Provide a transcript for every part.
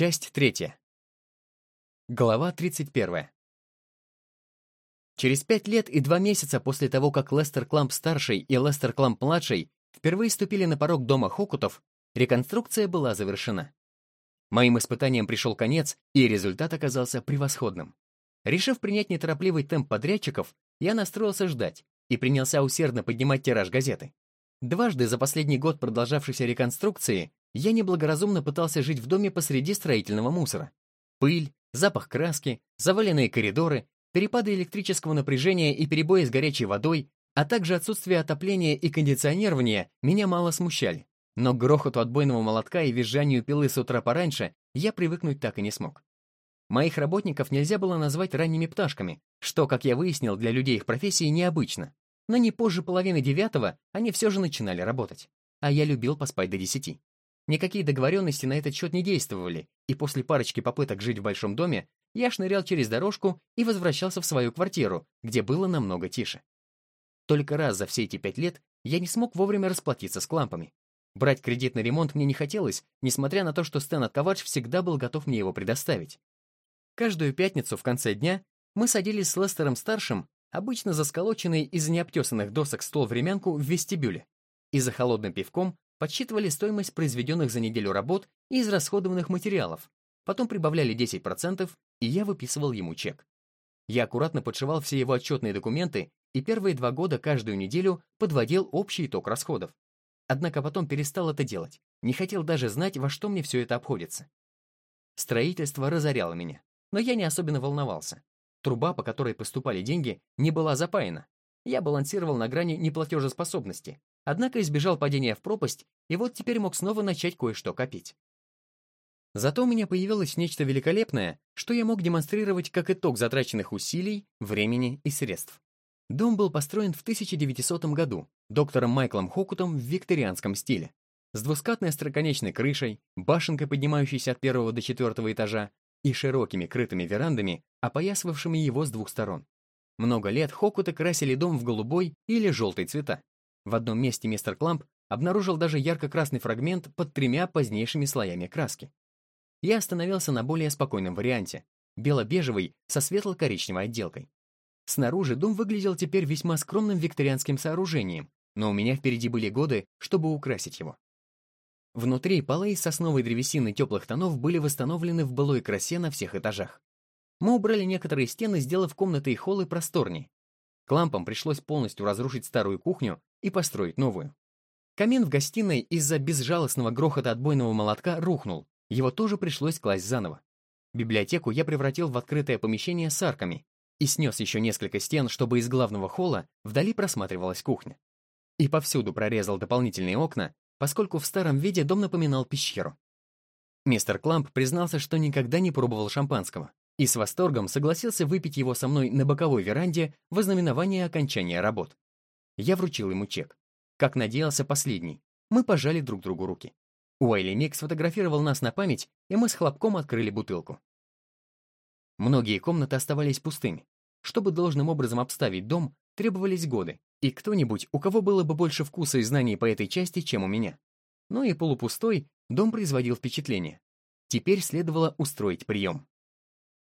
Часть третья. Глава 31. Через пять лет и два месяца после того, как Лестер Кламп-старший и Лестер Кламп-младший впервые ступили на порог дома Хокутов, реконструкция была завершена. Моим испытаниям пришел конец, и результат оказался превосходным. Решив принять неторопливый темп подрядчиков, я настроился ждать и принялся усердно поднимать тираж газеты. Дважды за последний год продолжавшейся реконструкции я неблагоразумно пытался жить в доме посреди строительного мусора. Пыль, запах краски, заваленные коридоры, перепады электрического напряжения и перебои с горячей водой, а также отсутствие отопления и кондиционирования меня мало смущали. Но к грохоту отбойного молотка и визжанию пилы с утра пораньше я привыкнуть так и не смог. Моих работников нельзя было назвать ранними пташками, что, как я выяснил, для людей их профессии необычно. Но не позже половины девятого они все же начинали работать. А я любил поспать до десяти. Никакие договоренности на этот счет не действовали, и после парочки попыток жить в большом доме я шнырял через дорожку и возвращался в свою квартиру, где было намного тише. Только раз за все эти пять лет я не смог вовремя расплатиться с клампами. Брать кредит на ремонт мне не хотелось, несмотря на то, что Стэн Ковач всегда был готов мне его предоставить. Каждую пятницу в конце дня мы садились с Лестером-старшим, обычно засколоченный из необтесанных досок стол-времянку в вестибюле, и за холодным пивком подсчитывали стоимость произведенных за неделю работ и израсходованных материалов, потом прибавляли 10%, и я выписывал ему чек. Я аккуратно подшивал все его отчетные документы и первые два года каждую неделю подводил общий итог расходов. Однако потом перестал это делать, не хотел даже знать, во что мне все это обходится. Строительство разоряло меня но я не особенно волновался. Труба, по которой поступали деньги, не была запаяна. Я балансировал на грани неплатежеспособности, однако избежал падения в пропасть, и вот теперь мог снова начать кое-что копить. Зато у меня появилось нечто великолепное, что я мог демонстрировать как итог затраченных усилий, времени и средств. Дом был построен в 1900 году доктором Майклом Хокутом в викторианском стиле, с двускатной остроконечной крышей, башенкой, поднимающейся от первого до четвертого этажа, и широкими крытыми верандами, опоясывавшими его с двух сторон. Много лет Хокуты красили дом в голубой или желтый цвета. В одном месте мистер Кламп обнаружил даже ярко-красный фрагмент под тремя позднейшими слоями краски. Я остановился на более спокойном варианте, бело-бежевый со светло-коричневой отделкой. Снаружи дом выглядел теперь весьма скромным викторианским сооружением, но у меня впереди были годы, чтобы украсить его. Внутри полы из сосновой древесины теплых тонов были восстановлены в былой красе на всех этажах. Мы убрали некоторые стены, сделав комнаты и холлы просторнее. Клампам пришлось полностью разрушить старую кухню и построить новую. Камин в гостиной из-за безжалостного грохота отбойного молотка рухнул, его тоже пришлось класть заново. Библиотеку я превратил в открытое помещение с арками и снес еще несколько стен, чтобы из главного холла вдали просматривалась кухня. И повсюду прорезал дополнительные окна, поскольку в старом виде дом напоминал пещеру. Мистер Кламп признался, что никогда не пробовал шампанского, и с восторгом согласился выпить его со мной на боковой веранде в ознаменование окончания работ. Я вручил ему чек. Как надеялся последний, мы пожали друг другу руки. Уайли Мик сфотографировал нас на память, и мы с хлопком открыли бутылку. Многие комнаты оставались пустыми. Чтобы должным образом обставить дом, требовались годы, и кто-нибудь, у кого было бы больше вкуса и знаний по этой части, чем у меня. Ну и полупустой, дом производил впечатление. Теперь следовало устроить прием.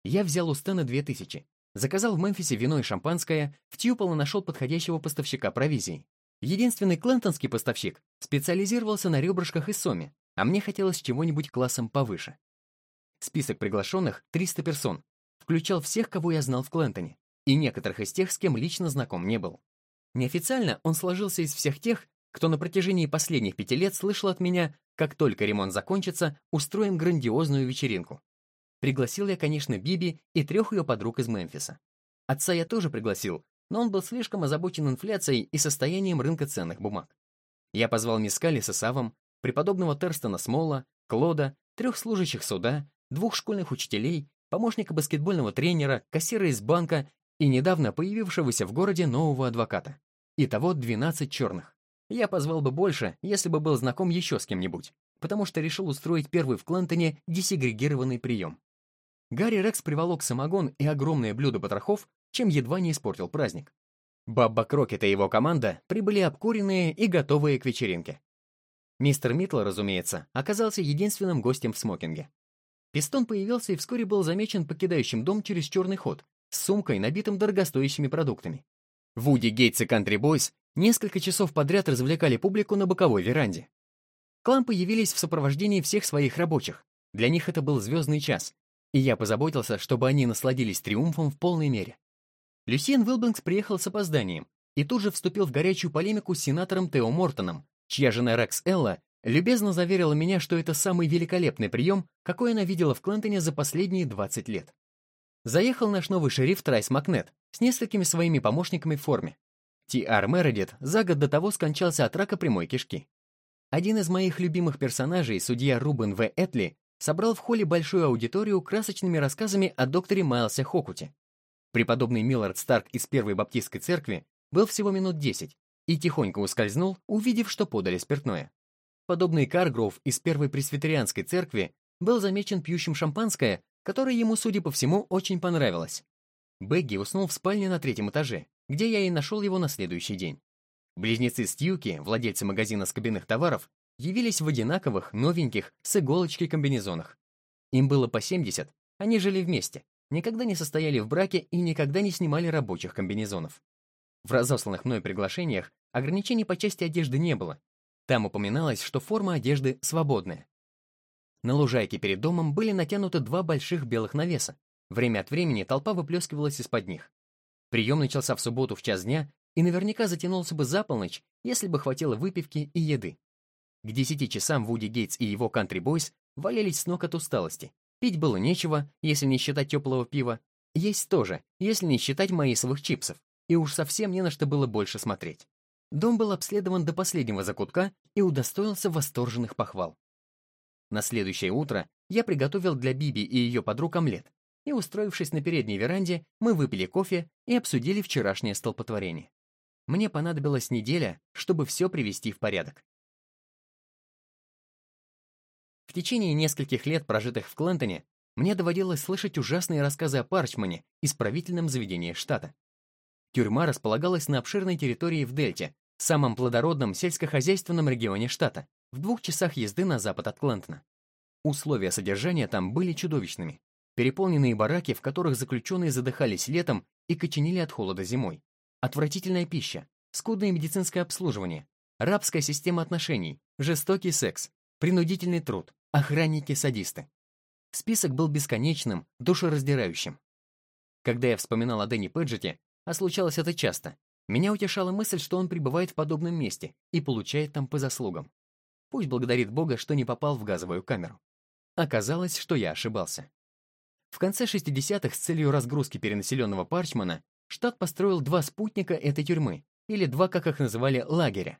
Я взял у Стэна две тысячи, заказал в Мемфисе вино и шампанское, в Тьюполо нашел подходящего поставщика провизии. Единственный клентонский поставщик специализировался на ребрышках и соме, а мне хотелось чего-нибудь классом повыше. Список приглашенных, 300 персон, включал всех, кого я знал в Клентоне, и некоторых из тех, с кем лично знаком не был. Неофициально он сложился из всех тех, кто на протяжении последних пяти лет слышал от меня, как только ремонт закончится, устроим грандиозную вечеринку. Пригласил я, конечно, Биби и трех ее подруг из Мемфиса. Отца я тоже пригласил, но он был слишком озабочен инфляцией и состоянием рынка ценных бумаг. Я позвал Мискали с Исавом, преподобного Терстона Смола, Клода, трех служащих суда, двух школьных учителей, помощника баскетбольного тренера, кассира из банка и недавно появившегося в городе нового адвоката. Итого 12 черных. Я позвал бы больше, если бы был знаком еще с кем-нибудь, потому что решил устроить первый в Клентоне десегрегированный прием. Гарри Рекс приволок самогон и огромное блюдо потрохов, чем едва не испортил праздник. Бабба Крокет и его команда прибыли обкуренные и готовые к вечеринке. Мистер Митл, разумеется, оказался единственным гостем в смокинге. Пистон появился и вскоре был замечен покидающим дом через черный ход, с сумкой, набитым дорогостоящими продуктами. Вуди, Гейтс и Кантри Бойс несколько часов подряд развлекали публику на боковой веранде. Клан появились в сопровождении всех своих рабочих. Для них это был звездный час, и я позаботился, чтобы они насладились триумфом в полной мере. Люсьен Уилбенкс приехал с опозданием и тут же вступил в горячую полемику с сенатором Тео Мортоном, чья жена Рекс Элла любезно заверила меня, что это самый великолепный прием, какой она видела в Клентоне за последние 20 лет. Заехал наш новый шериф Трайс Макнет с несколькими своими помощниками в форме. Ти Ар Мередит за год до того скончался от рака прямой кишки. Один из моих любимых персонажей, судья Рубен В. Этли, собрал в холле большую аудиторию красочными рассказами о докторе Майлсе Хокуте. Преподобный Миллард Старк из Первой Баптистской церкви был всего минут десять и тихонько ускользнул, увидев, что подали спиртное. Подобный Каргроув из Первой Пресвитерианской церкви был замечен пьющим шампанское, которое ему, судя по всему, очень понравилось. Бегги уснул в спальне на третьем этаже, где я и нашел его на следующий день. Близнецы Стьюки, владельцы магазина скобяных товаров, явились в одинаковых, новеньких, с иголочкой комбинезонах. Им было по 70, они жили вместе, никогда не состояли в браке и никогда не снимали рабочих комбинезонов. В разосланных мной приглашениях ограничений по части одежды не было. Там упоминалось, что форма одежды свободная. На лужайке перед домом были натянуты два больших белых навеса. Время от времени толпа выплескивалась из-под них. Прием начался в субботу в час дня и наверняка затянулся бы за полночь, если бы хватило выпивки и еды. К десяти часам Вуди Гейтс и его кантри бойс валялись с ног от усталости. Пить было нечего, если не считать теплого пива. Есть тоже, если не считать маисовых чипсов. И уж совсем не на что было больше смотреть. Дом был обследован до последнего закутка и удостоился восторженных похвал. На следующее утро я приготовил для Биби и ее подруг омлет, и, устроившись на передней веранде, мы выпили кофе и обсудили вчерашнее столпотворение. Мне понадобилась неделя, чтобы все привести в порядок. В течение нескольких лет, прожитых в Клентоне, мне доводилось слышать ужасные рассказы о Парчмане, исправительном заведении штата. Тюрьма располагалась на обширной территории в Дельте, самом плодородном сельскохозяйственном регионе штата, в двух часах езды на запад от Клентона. Условия содержания там были чудовищными. Переполненные бараки, в которых заключенные задыхались летом и коченили от холода зимой. Отвратительная пища, скудное медицинское обслуживание, рабская система отношений, жестокий секс, принудительный труд, охранники-садисты. Список был бесконечным, душераздирающим. Когда я вспоминал о Дэнни Пэджете, а случалось это часто, меня утешала мысль, что он пребывает в подобном месте и получает там по заслугам. Пусть благодарит Бога, что не попал в газовую камеру. Оказалось, что я ошибался. В конце 60-х с целью разгрузки перенаселенного Парчмана штат построил два спутника этой тюрьмы, или два, как их называли, лагеря.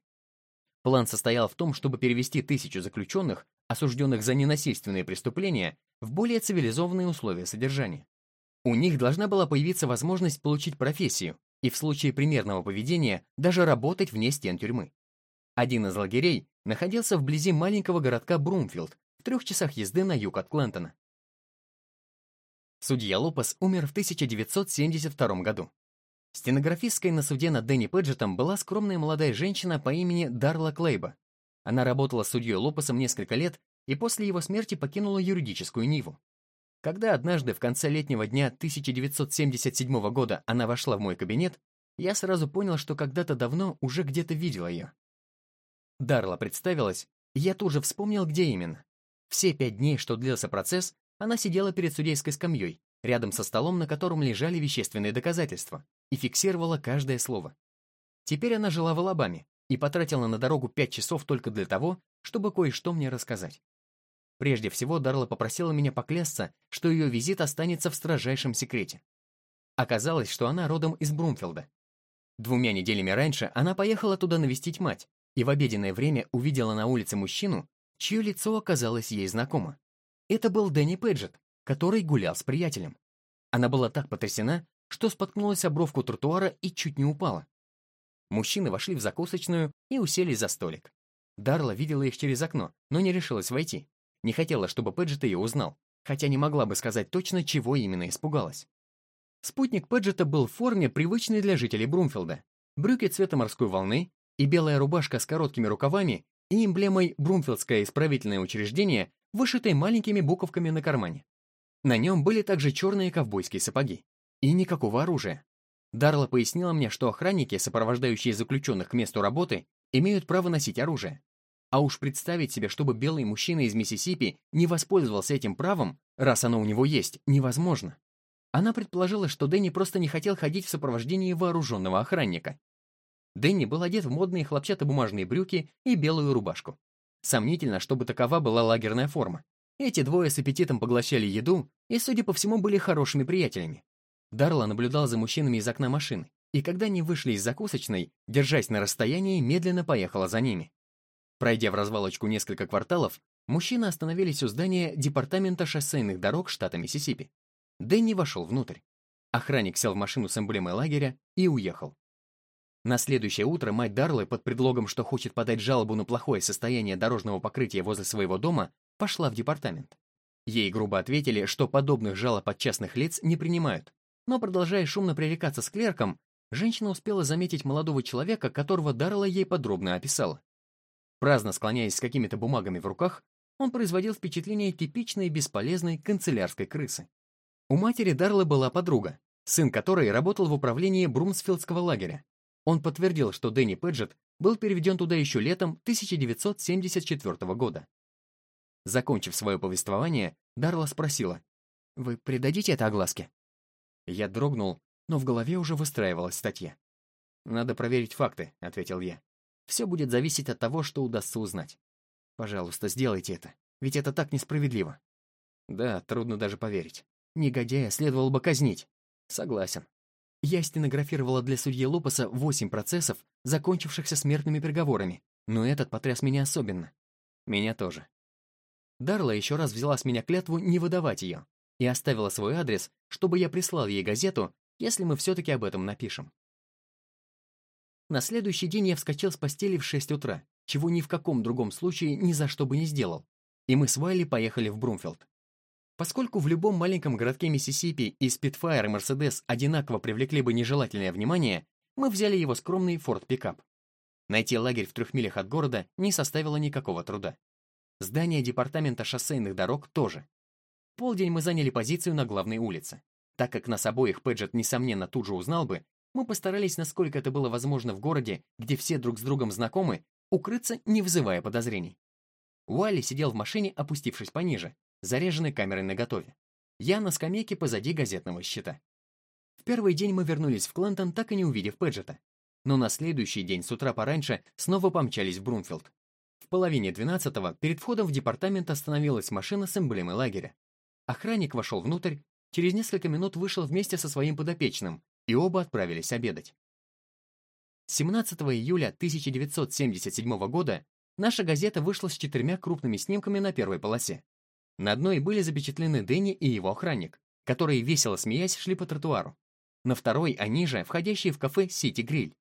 План состоял в том, чтобы перевести тысячу заключенных, осужденных за ненасильственные преступления, в более цивилизованные условия содержания. У них должна была появиться возможность получить профессию и в случае примерного поведения даже работать вне стен тюрьмы. Один из лагерей находился вблизи маленького городка Брумфилд, в трех часах езды на юг от Клентона. Судья Лопес умер в 1972 году. Стенографисткой на суде над Дэнни Пэджетом была скромная молодая женщина по имени Дарла Клейба. Она работала судьей Лопесом несколько лет и после его смерти покинула юридическую ниву. Когда однажды в конце летнего дня 1977 года она вошла в мой кабинет, я сразу понял, что когда-то давно уже где-то видел ее. Дарла представилась, и я тут же вспомнил, где именно. Все пять дней, что длился процесс, она сидела перед судейской скамьей, рядом со столом, на котором лежали вещественные доказательства, и фиксировала каждое слово. Теперь она жила в Алабаме и потратила на дорогу пять часов только для того, чтобы кое-что мне рассказать. Прежде всего, Дарла попросила меня поклясться, что ее визит останется в строжайшем секрете. Оказалось, что она родом из Брумфилда. Двумя неделями раньше она поехала туда навестить мать и в обеденное время увидела на улице мужчину, чье лицо оказалось ей знакомо. Это был Дэнни Пэджет, который гулял с приятелем. Она была так потрясена, что споткнулась об бровку тротуара и чуть не упала. Мужчины вошли в закусочную и уселись за столик. Дарла видела их через окно, но не решилась войти. Не хотела, чтобы Пэджет ее узнал, хотя не могла бы сказать точно, чего именно испугалась. Спутник Пэджета был в форме, привычной для жителей Брумфилда. Брюки цвета морской волны и белая рубашка с короткими рукавами и эмблемой «Брумфилдское исправительное учреждение», вышитой маленькими буковками на кармане. На нем были также черные ковбойские сапоги. И никакого оружия. Дарла пояснила мне, что охранники, сопровождающие заключенных к месту работы, имеют право носить оружие. А уж представить себе, чтобы белый мужчина из Миссисипи не воспользовался этим правом, раз оно у него есть, невозможно. Она предположила, что Дэнни просто не хотел ходить в сопровождении вооруженного охранника. Дэнни был одет в модные хлопчатобумажные брюки и белую рубашку. Сомнительно, чтобы такова была лагерная форма. Эти двое с аппетитом поглощали еду и, судя по всему, были хорошими приятелями. Дарла наблюдал за мужчинами из окна машины, и когда они вышли из закусочной, держась на расстоянии, медленно поехала за ними. Пройдя в развалочку несколько кварталов, мужчины остановились у здания Департамента шоссейных дорог штата Миссисипи. Дэнни вошел внутрь. Охранник сел в машину с эмблемой лагеря и уехал. На следующее утро мать Дарлы под предлогом, что хочет подать жалобу на плохое состояние дорожного покрытия возле своего дома, пошла в департамент. Ей грубо ответили, что подобных жалоб от частных лиц не принимают. Но продолжая шумно пререкаться с клерком, женщина успела заметить молодого человека, которого Дарла ей подробно описала. Праздно склоняясь с какими-то бумагами в руках, он производил впечатление типичной бесполезной канцелярской крысы. У матери Дарлы была подруга, сын которой работал в управлении Брумсфилдского лагеря, он подтвердил, что Дэнни Пэджетт был переведен туда еще летом 1974 года. Закончив свое повествование, Дарла спросила, «Вы придадите это огласке?» Я дрогнул, но в голове уже выстраивалась статья. «Надо проверить факты», — ответил я. «Все будет зависеть от того, что удастся узнать. Пожалуйста, сделайте это, ведь это так несправедливо». «Да, трудно даже поверить. Негодяя следовало бы казнить». «Согласен. Я стенографировала для судьи Лопеса восемь процессов, закончившихся смертными приговорами, но этот потряс меня особенно. Меня тоже. Дарла еще раз взяла с меня клятву не выдавать ее и оставила свой адрес, чтобы я прислал ей газету, если мы все-таки об этом напишем. На следующий день я вскочил с постели в 6 утра, чего ни в каком другом случае ни за что бы не сделал, и мы с Вайли поехали в Брумфилд. Поскольку в любом маленьком городке Миссисипи и Спитфайр и Мерседес одинаково привлекли бы нежелательное внимание, мы взяли его скромный форд-пикап. Найти лагерь в трех милях от города не составило никакого труда. Здание департамента шоссейных дорог тоже. полдень мы заняли позицию на главной улице. Так как нас обоих Пэджет, несомненно, тут же узнал бы, мы постарались, насколько это было возможно в городе, где все друг с другом знакомы, укрыться, не вызывая подозрений. Уайли сидел в машине, опустившись пониже, заряженной камерой наготове. Я на скамейке позади газетного щита. В первый день мы вернулись в Клентон, так и не увидев Пэджета. Но на следующий день с утра пораньше снова помчались в Брунфилд. Половине двенадцатого перед входом в департамент остановилась машина с эмблемой лагеря. Охранник вошел внутрь, через несколько минут вышел вместе со своим подопечным, и оба отправились обедать. 17 июля 1977 года наша газета вышла с четырьмя крупными снимками на первой полосе. На одной были запечатлены Дэнни и его охранник, которые, весело смеясь, шли по тротуару. На второй они же, входящие в кафе «Сити Гриль».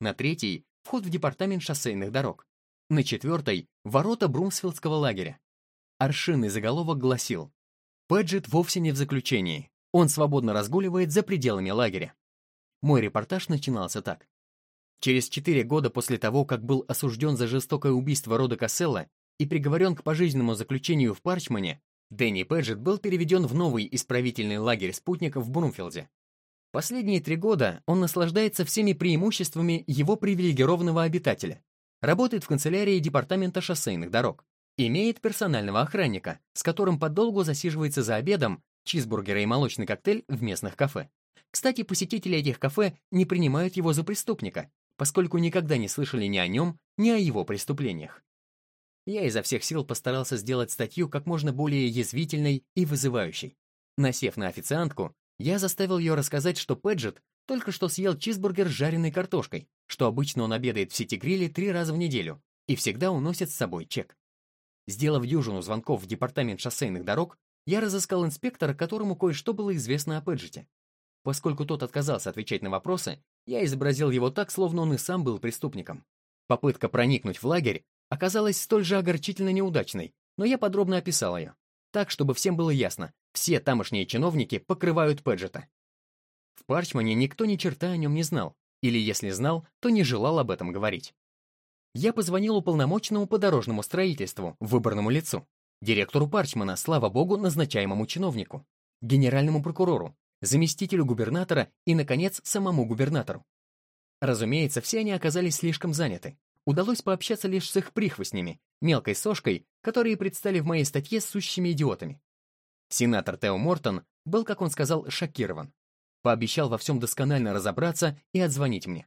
На третьей — вход в департамент шоссейных дорог. На четвертой — ворота Брумсфилдского лагеря. Аршинный заголовок гласил «Пэджет вовсе не в заключении. Он свободно разгуливает за пределами лагеря». Мой репортаж начинался так. Через четыре года после того, как был осужден за жестокое убийство рода Касселла, и приговорен к пожизненному заключению в Парчмане, Дэнни Пэджетт был переведен в новый исправительный лагерь спутников в Брумфилде. Последние три года он наслаждается всеми преимуществами его привилегированного обитателя. Работает в канцелярии Департамента шоссейных дорог. Имеет персонального охранника, с которым подолгу засиживается за обедом, чизбургеры и молочный коктейль в местных кафе. Кстати, посетители этих кафе не принимают его за преступника, поскольку никогда не слышали ни о нем, ни о его преступлениях. Я изо всех сил постарался сделать статью как можно более язвительной и вызывающей. Насев на официантку, я заставил ее рассказать, что Пэджет только что съел чизбургер с жареной картошкой, что обычно он обедает в сити-гриле три раза в неделю и всегда уносит с собой чек. Сделав дюжину звонков в департамент шоссейных дорог, я разыскал инспектора, которому кое-что было известно о Пэджете. Поскольку тот отказался отвечать на вопросы, я изобразил его так, словно он и сам был преступником. Попытка проникнуть в лагерь оказалась столь же огорчительно неудачной, но я подробно описал ее. Так, чтобы всем было ясно, все тамошние чиновники покрывают Пэджета. В Парчмане никто ни черта о нем не знал, или если знал, то не желал об этом говорить. Я позвонил уполномоченному по дорожному строительству, выборному лицу, директору Парчмана, слава богу, назначаемому чиновнику. генеральному прокурору, заместителю губернатора и, наконец, самому губернатору. Разумеется, все они оказались слишком заняты. Удалось пообщаться лишь с их прихвостнями, мелкой сошкой, которые предстали в моей статье сущими идиотами. Сенатор Тео Мортон был, как он сказал, шокирован. Пообещал во всем досконально разобраться и отзвонить мне.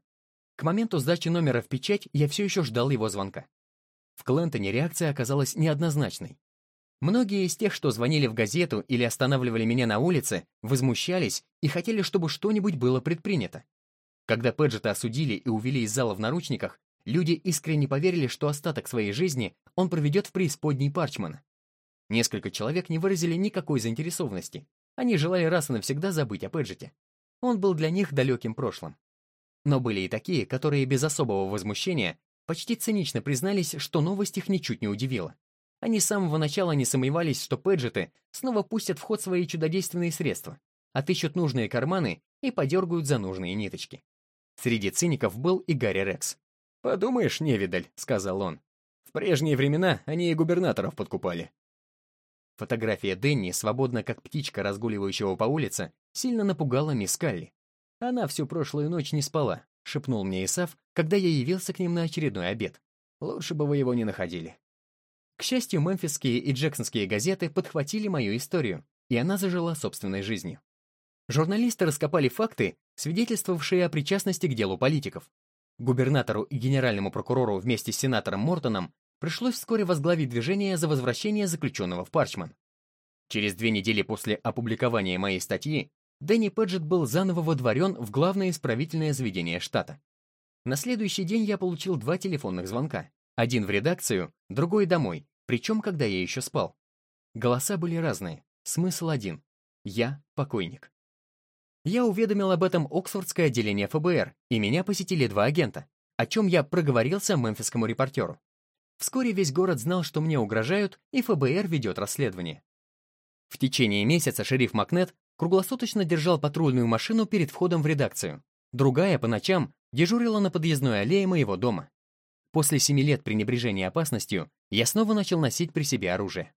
К моменту сдачи номера в печать я все еще ждал его звонка. В Клентоне реакция оказалась неоднозначной. Многие из тех, что звонили в газету или останавливали меня на улице, возмущались и хотели, чтобы что-нибудь было предпринято. Когда Пэджета осудили и увели из зала в наручниках, люди искренне поверили, что остаток своей жизни он проведет в преисподней Парчмана. Несколько человек не выразили никакой заинтересованности. Они желали раз и навсегда забыть о Пэджете. Он был для них далеким прошлым. Но были и такие, которые без особого возмущения почти цинично признались, что новость их ничуть не удивила. Они с самого начала не сомневались, что Пэджеты снова пустят в ход свои чудодейственные средства, отыщут нужные карманы и подергают за нужные ниточки. Среди циников был и Гарри Рекс. «Подумаешь, невидаль», — сказал он. «В прежние времена они и губернаторов подкупали». Фотография Денни, свободно как птичка, разгуливающего по улице, сильно напугала мисс Калли. Она всю прошлую ночь не спала, шепнул мне Исав, когда я явился к ним на очередной обед. Лучше бы вы его не находили. К счастью, мемфисские и джексонские газеты подхватили мою историю, и она зажила собственной жизнью. Журналисты раскопали факты, свидетельствовавшие о причастности к делу политиков. Губернатору и генеральному прокурору вместе с сенатором Мортоном пришлось вскоре возглавить движение за возвращение заключенного в Парчман. Через две недели после опубликования моей статьи Дэнни Пэджет был заново водворен в главное исправительное заведение штата. На следующий день я получил два телефонных звонка. Один в редакцию, другой домой, причем когда я еще спал. Голоса были разные, смысл один. Я покойник. Я уведомил об этом Оксфордское отделение ФБР, и меня посетили два агента, о чем я проговорился мемфисскому репортеру. Вскоре весь город знал, что мне угрожают, и ФБР ведет расследование. В течение месяца шериф Макнет круглосуточно держал патрульную машину перед входом в редакцию. Другая по ночам дежурила на подъездной аллее моего дома. После семи лет пренебрежения опасностью я снова начал носить при себе оружие.